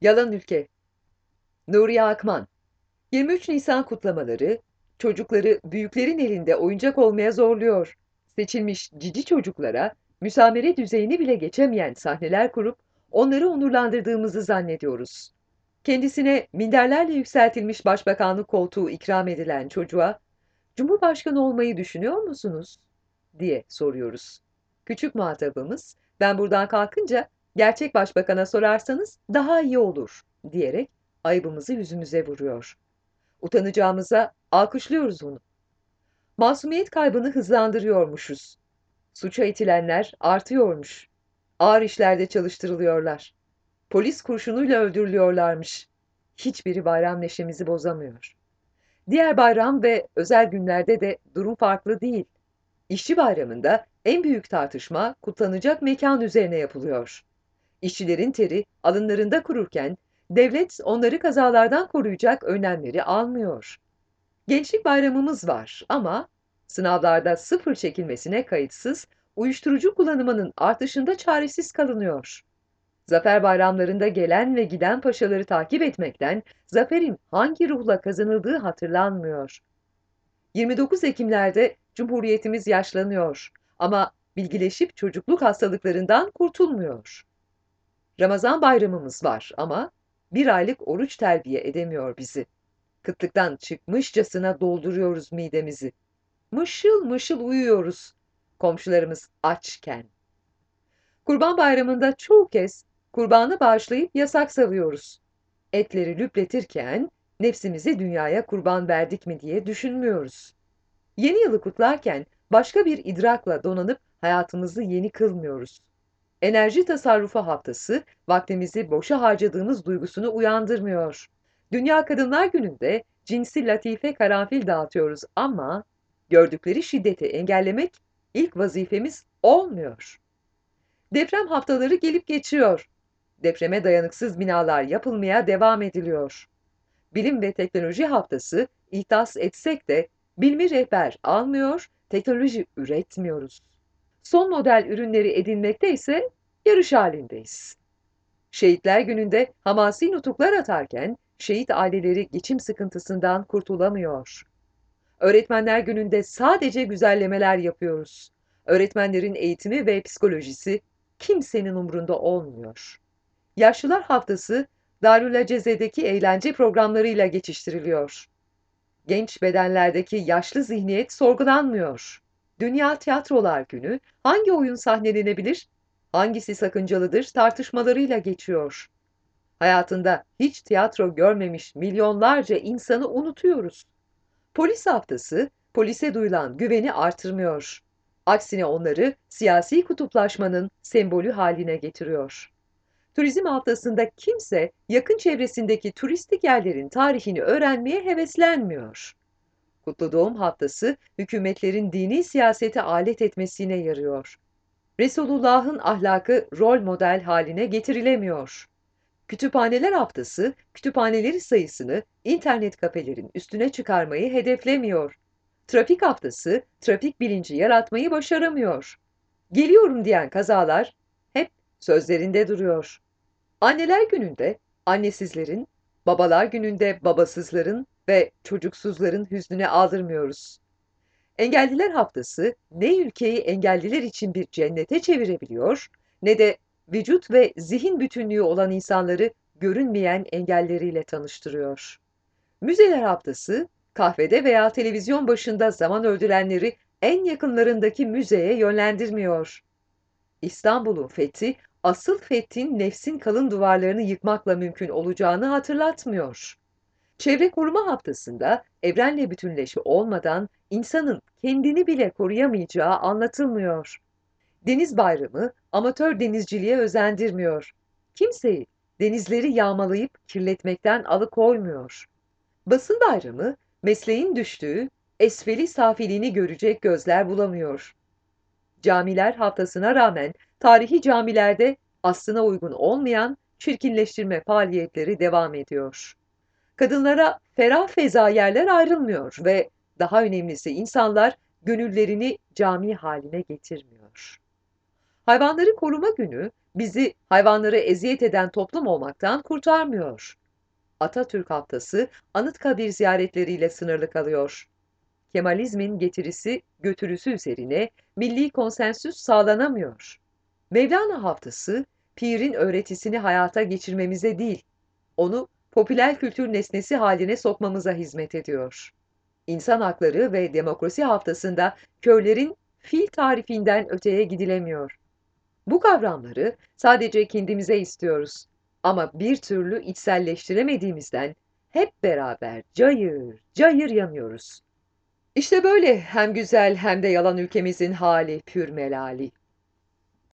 Yalan Ülke Nuriye Akman 23 Nisan kutlamaları çocukları büyüklerin elinde oyuncak olmaya zorluyor. Seçilmiş cici çocuklara müsamere düzeyini bile geçemeyen sahneler kurup onları onurlandırdığımızı zannediyoruz. Kendisine minderlerle yükseltilmiş başbakanlık koltuğu ikram edilen çocuğa Cumhurbaşkanı olmayı düşünüyor musunuz? diye soruyoruz. Küçük muhatabımız ben buradan kalkınca gerçek başbakana sorarsanız daha iyi olur diyerek ayıbımızı yüzümüze vuruyor. Utanacağımıza alkışlıyoruz onu. Masumiyet kaybını hızlandırıyormuşuz. Suça itilenler artıyormuş. Ağır işlerde çalıştırılıyorlar. Polis kurşunuyla öldürülüyorlarmış. Hiçbiri bayram neşemizi bozamıyor. Diğer bayram ve özel günlerde de durum farklı değil. İşçi bayramında en büyük tartışma kutlanacak mekan üzerine yapılıyor. İşçilerin teri alınlarında kururken devlet onları kazalardan koruyacak önlemleri almıyor. Gençlik bayramımız var ama sınavlarda sıfır çekilmesine kayıtsız uyuşturucu kullanımının artışında çaresiz kalınıyor. Zafer bayramlarında gelen ve giden paşaları takip etmekten zaferin hangi ruhla kazanıldığı hatırlanmıyor. 29 Ekimlerde Cumhuriyetimiz yaşlanıyor ama bilgileşip çocukluk hastalıklarından kurtulmuyor. Ramazan bayramımız var ama bir aylık oruç terbiye edemiyor bizi. Kıtlıktan çıkmışçasına dolduruyoruz midemizi. Mışıl mışıl uyuyoruz komşularımız açken. Kurban bayramında çoğu kez kurbanı bağışlayıp yasak savuyoruz. Etleri lüpletirken nefsimizi dünyaya kurban verdik mi diye düşünmüyoruz. Yeni yılı kutlarken başka bir idrakla donanıp hayatımızı yeni kılmıyoruz. Enerji tasarrufu haftası vaktimizi boşa harcadığımız duygusunu uyandırmıyor. Dünya Kadınlar Günü'nde cinsi latife karanfil dağıtıyoruz ama gördükleri şiddeti engellemek ilk vazifemiz olmuyor. Deprem haftaları gelip geçiyor. Depreme dayanıksız binalar yapılmaya devam ediliyor. Bilim ve Teknoloji Haftası ihdas etsek de bilmi rehber almıyor, teknoloji üretmiyoruz. Son model ürünleri edinmekte ise yarış halindeyiz. Şehitler gününde hamasi nutuklar atarken şehit aileleri geçim sıkıntısından kurtulamıyor. Öğretmenler gününde sadece güzellemeler yapıyoruz. Öğretmenlerin eğitimi ve psikolojisi kimsenin umrunda olmuyor. Yaşlılar Haftası Darülaceze'deki eğlence programlarıyla geçiştiriliyor. Genç bedenlerdeki yaşlı zihniyet sorgulanmıyor. Dünya Tiyatrolar Günü hangi oyun sahnelenebilir, hangisi sakıncalıdır tartışmalarıyla geçiyor. Hayatında hiç tiyatro görmemiş milyonlarca insanı unutuyoruz. Polis haftası polise duyulan güveni artırmıyor. Aksine onları siyasi kutuplaşmanın sembolü haline getiriyor. Turizm haftasında kimse yakın çevresindeki turistik yerlerin tarihini öğrenmeye heveslenmiyor. Kutlu Doğum Haftası hükümetlerin dini siyasete alet etmesine yarıyor. Resulullah'ın ahlakı rol model haline getirilemiyor. Kütüphaneler Haftası, kütüphaneleri sayısını internet kafelerin üstüne çıkarmayı hedeflemiyor. Trafik Haftası, trafik bilinci yaratmayı başaramıyor. Geliyorum diyen kazalar hep sözlerinde duruyor. Anneler gününde annesizlerin, babalar gününde babasızların ve çocuksuzların hüznüne aldırmıyoruz. Engelliler Haftası ne ülkeyi engelliler için bir cennete çevirebiliyor ne de vücut ve zihin bütünlüğü olan insanları görünmeyen engelleriyle tanıştırıyor. Müzeler Haftası kahvede veya televizyon başında zaman öldürenleri en yakınlarındaki müzeye yönlendirmiyor. İstanbul'un fethi asıl fethin nefsin kalın duvarlarını yıkmakla mümkün olacağını hatırlatmıyor. Çevre koruma haftasında evrenle bütünleşme olmadan insanın kendini bile koruyamayacağı anlatılmıyor. Deniz bayramı amatör denizciliğe özendirmiyor. Kimseyi denizleri yağmalayıp kirletmekten alıkoymuyor. Basın bayramı mesleğin düştüğü esfeli safiliğini görecek gözler bulamıyor. Camiler haftasına rağmen tarihi camilerde aslına uygun olmayan çirkinleştirme faaliyetleri devam ediyor. Kadınlara ferah feza yerler ayrılmıyor ve daha önemlisi insanlar gönüllerini cami haline getirmiyor. Hayvanları Koruma Günü bizi hayvanlara eziyet eden toplum olmaktan kurtarmıyor. Atatürk Haftası Anıtkabir ziyaretleriyle sınırlı kalıyor. Kemalizmin getirisi götürüsü üzerine milli konsensüs sağlanamıyor. Mevlana Haftası, pirin öğretisini hayata geçirmemize değil, onu popüler kültür nesnesi haline sokmamıza hizmet ediyor. İnsan Hakları ve Demokrasi Haftası'nda köylerin fil tarifinden öteye gidilemiyor. Bu kavramları sadece kendimize istiyoruz ama bir türlü içselleştiremediğimizden hep beraber cayır cayır yanıyoruz. İşte böyle hem güzel hem de yalan ülkemizin hali pür melali.